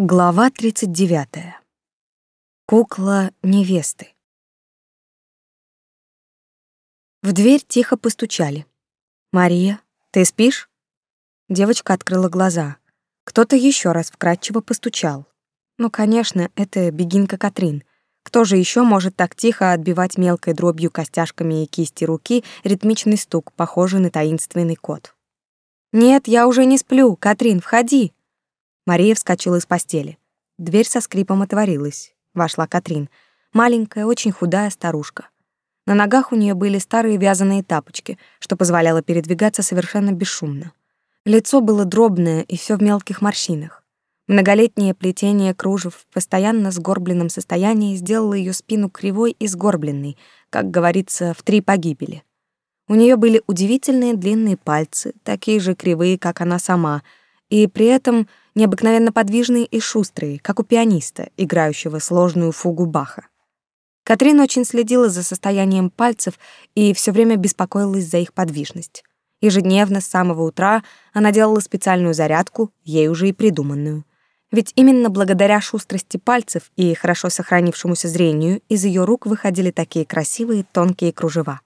Глава 39. Кукла невесты. В дверь тихо постучали. «Мария, ты спишь?» Девочка открыла глаза. Кто-то еще раз вкратчиво постучал. Ну, конечно, это бегинка Катрин. Кто же еще может так тихо отбивать мелкой дробью костяшками и кисти руки ритмичный стук, похожий на таинственный код? «Нет, я уже не сплю. Катрин, входи!» Мария вскочила из постели. Дверь со скрипом отворилась. Вошла Катрин. Маленькая, очень худая старушка. На ногах у нее были старые вязаные тапочки, что позволяло передвигаться совершенно бесшумно. Лицо было дробное и все в мелких морщинах. Многолетнее плетение кружев в постоянно сгорбленном состоянии сделало ее спину кривой и сгорбленной, как говорится, в три погибели. У нее были удивительные длинные пальцы, такие же кривые, как она сама, и при этом необыкновенно подвижные и шустрые, как у пианиста, играющего сложную фугу Баха. Катрин очень следила за состоянием пальцев и все время беспокоилась за их подвижность. Ежедневно с самого утра она делала специальную зарядку, ей уже и придуманную. Ведь именно благодаря шустрости пальцев и хорошо сохранившемуся зрению из ее рук выходили такие красивые тонкие кружева.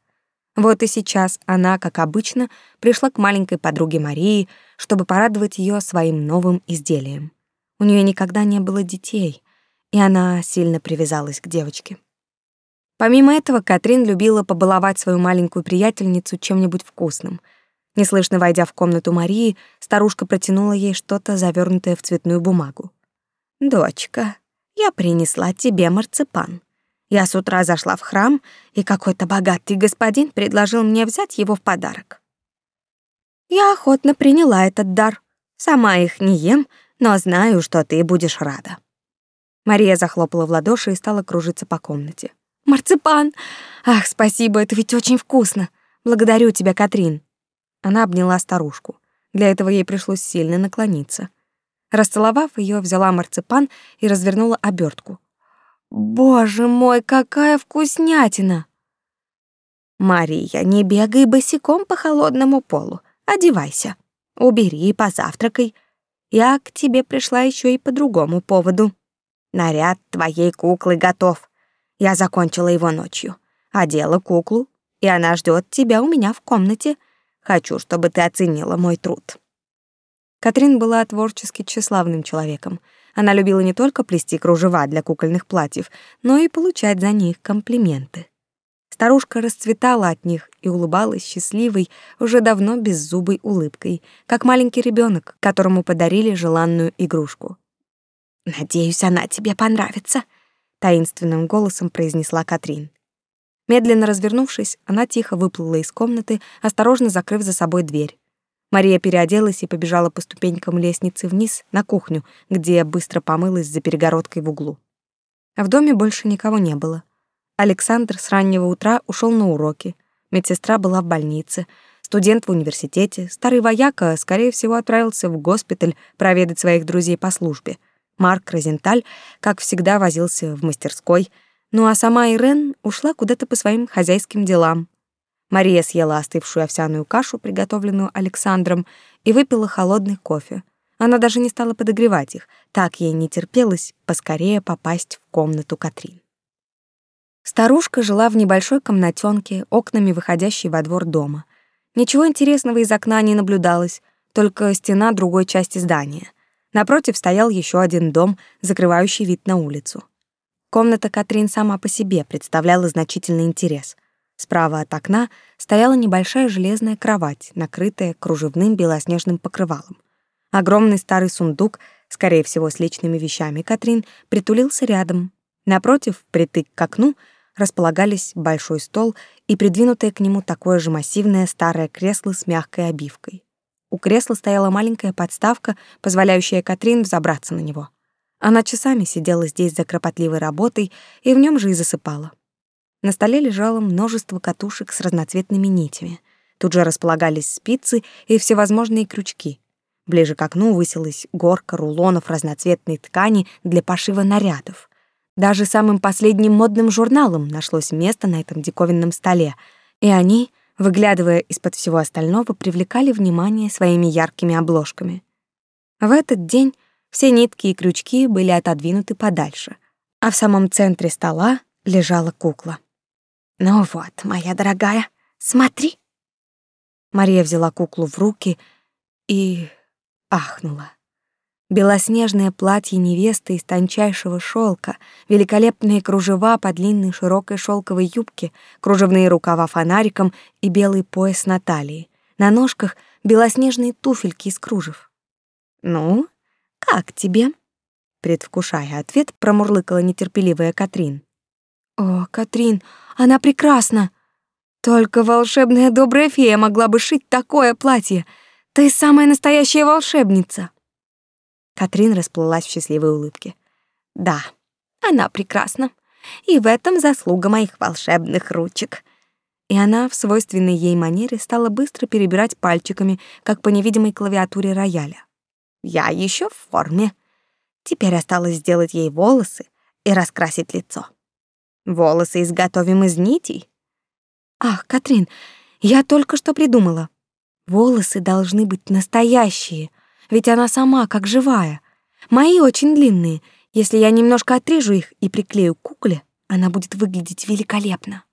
Вот и сейчас она, как обычно, пришла к маленькой подруге Марии, чтобы порадовать ее своим новым изделием. У нее никогда не было детей, и она сильно привязалась к девочке. Помимо этого, Катрин любила побаловать свою маленькую приятельницу чем-нибудь вкусным. Неслышно войдя в комнату Марии, старушка протянула ей что-то, завернутое в цветную бумагу. «Дочка, я принесла тебе марципан. Я с утра зашла в храм, и какой-то богатый господин предложил мне взять его в подарок. Я охотно приняла этот дар. Сама их не ем, но знаю, что ты будешь рада. Мария захлопала в ладоши и стала кружиться по комнате. Марципан! Ах, спасибо, это ведь очень вкусно. Благодарю тебя, Катрин. Она обняла старушку. Для этого ей пришлось сильно наклониться. Расцеловав ее, взяла марципан и развернула обертку. Боже мой, какая вкуснятина! Мария, не бегай босиком по холодному полу. Одевайся. Убери и позавтракай. Я к тебе пришла еще и по другому поводу. Наряд твоей куклы готов. Я закончила его ночью. Одела куклу, и она ждет тебя у меня в комнате. Хочу, чтобы ты оценила мой труд. Катрин была творчески тщеславным человеком. Она любила не только плести кружева для кукольных платьев, но и получать за них комплименты. Старушка расцветала от них и улыбалась счастливой, уже давно беззубой улыбкой, как маленький ребенок, которому подарили желанную игрушку. «Надеюсь, она тебе понравится», — таинственным голосом произнесла Катрин. Медленно развернувшись, она тихо выплыла из комнаты, осторожно закрыв за собой дверь. Мария переоделась и побежала по ступенькам лестницы вниз на кухню, где быстро помылась за перегородкой в углу. А в доме больше никого не было. Александр с раннего утра ушел на уроки. Медсестра была в больнице, студент в университете, старый вояка, скорее всего, отправился в госпиталь проведать своих друзей по службе. Марк Розенталь, как всегда, возился в мастерской, ну а сама Ирен ушла куда-то по своим хозяйским делам, Мария съела остывшую овсяную кашу, приготовленную Александром, и выпила холодный кофе. Она даже не стала подогревать их, так ей не терпелось поскорее попасть в комнату Катрин. Старушка жила в небольшой комнатенке, окнами выходящей во двор дома. Ничего интересного из окна не наблюдалось, только стена другой части здания. Напротив стоял еще один дом, закрывающий вид на улицу. Комната Катрин сама по себе представляла значительный интерес. Справа от окна стояла небольшая железная кровать, накрытая кружевным белоснежным покрывалом. Огромный старый сундук, скорее всего, с личными вещами Катрин, притулился рядом. Напротив, притык к окну, располагались большой стол и придвинутое к нему такое же массивное старое кресло с мягкой обивкой. У кресла стояла маленькая подставка, позволяющая Катрин взобраться на него. Она часами сидела здесь за кропотливой работой и в нем же и засыпала. На столе лежало множество катушек с разноцветными нитями. Тут же располагались спицы и всевозможные крючки. Ближе к окну высилась горка рулонов разноцветной ткани для пошива нарядов. Даже самым последним модным журналам нашлось место на этом диковинном столе, и они, выглядывая из-под всего остального, привлекали внимание своими яркими обложками. В этот день Все нитки и крючки были отодвинуты подальше, а в самом центре стола лежала кукла. «Ну вот, моя дорогая, смотри!» Мария взяла куклу в руки и ахнула. Белоснежное платье невесты из тончайшего шелка, великолепные кружева по длинной широкой шелковой юбке, кружевные рукава фонариком и белый пояс на талии. На ножках белоснежные туфельки из кружев. «Ну, как тебе?» Предвкушая ответ, промурлыкала нетерпеливая Катрин. «О, Катрин, она прекрасна! Только волшебная добрая фея могла бы шить такое платье. Ты самая настоящая волшебница!» Катрин расплылась в счастливой улыбке. «Да, она прекрасна. И в этом заслуга моих волшебных ручек». И она в свойственной ей манере стала быстро перебирать пальчиками, как по невидимой клавиатуре рояля. «Я еще в форме. Теперь осталось сделать ей волосы и раскрасить лицо. Волосы изготовим из нитей». «Ах, Катрин, я только что придумала. Волосы должны быть настоящие, ведь она сама как живая. Мои очень длинные. Если я немножко отрежу их и приклею к кукле, она будет выглядеть великолепно.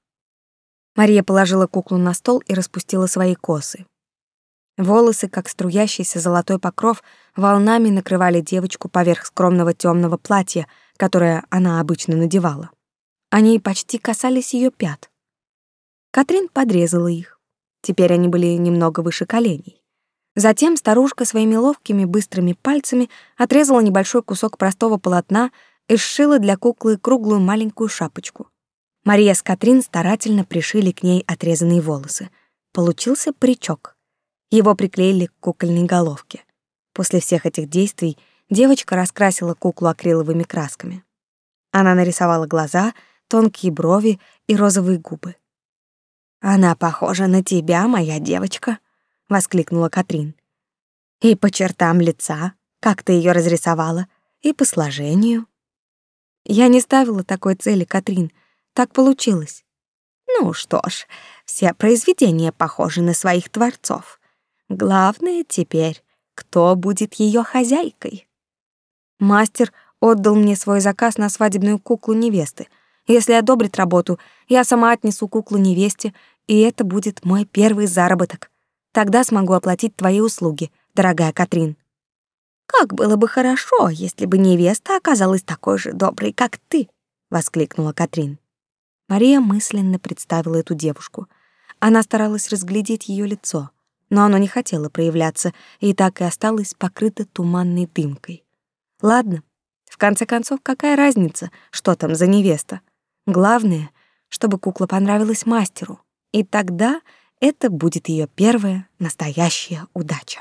Мария положила куклу на стол и распустила свои косы. Волосы, как струящийся золотой покров, волнами накрывали девочку поверх скромного темного платья, которое она обычно надевала. Они почти касались ее пят. Катрин подрезала их. Теперь они были немного выше коленей. Затем старушка своими ловкими быстрыми пальцами отрезала небольшой кусок простого полотна и сшила для куклы круглую маленькую шапочку. Мария с Катрин старательно пришили к ней отрезанные волосы. Получился паричок. Его приклеили к кукольной головке. После всех этих действий девочка раскрасила куклу акриловыми красками. Она нарисовала глаза, тонкие брови и розовые губы. «Она похожа на тебя, моя девочка», воскликнула Катрин. И по чертам лица, как ты ее разрисовала, и по сложению. Я не ставила такой цели, Катрин. Так получилось. Ну что ж, все произведения похожи на своих творцов. Главное теперь, кто будет ее хозяйкой. Мастер отдал мне свой заказ на свадебную куклу невесты. Если одобрит работу, я сама отнесу куклу невесте, и это будет мой первый заработок. Тогда смогу оплатить твои услуги, дорогая Катрин. Как было бы хорошо, если бы невеста оказалась такой же доброй, как ты, воскликнула Катрин. Мария мысленно представила эту девушку. Она старалась разглядеть ее лицо, но оно не хотело проявляться и так и осталось покрыто туманной дымкой. Ладно, в конце концов, какая разница, что там за невеста? Главное, чтобы кукла понравилась мастеру. И тогда это будет ее первая настоящая удача.